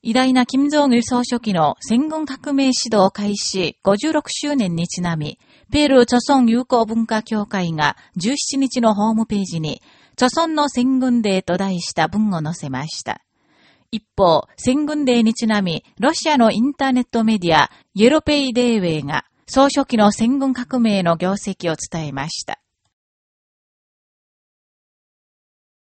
偉大な金正義総書記の戦軍革命指導開始56周年にちなみ、ペルー著村友好文化協会が17日のホームページに、著村の戦軍デーと題した文を載せました。一方、戦軍デーにちなみ、ロシアのインターネットメディア、イエロペイデーウェイが、総書記の戦軍革命の業績を伝えました。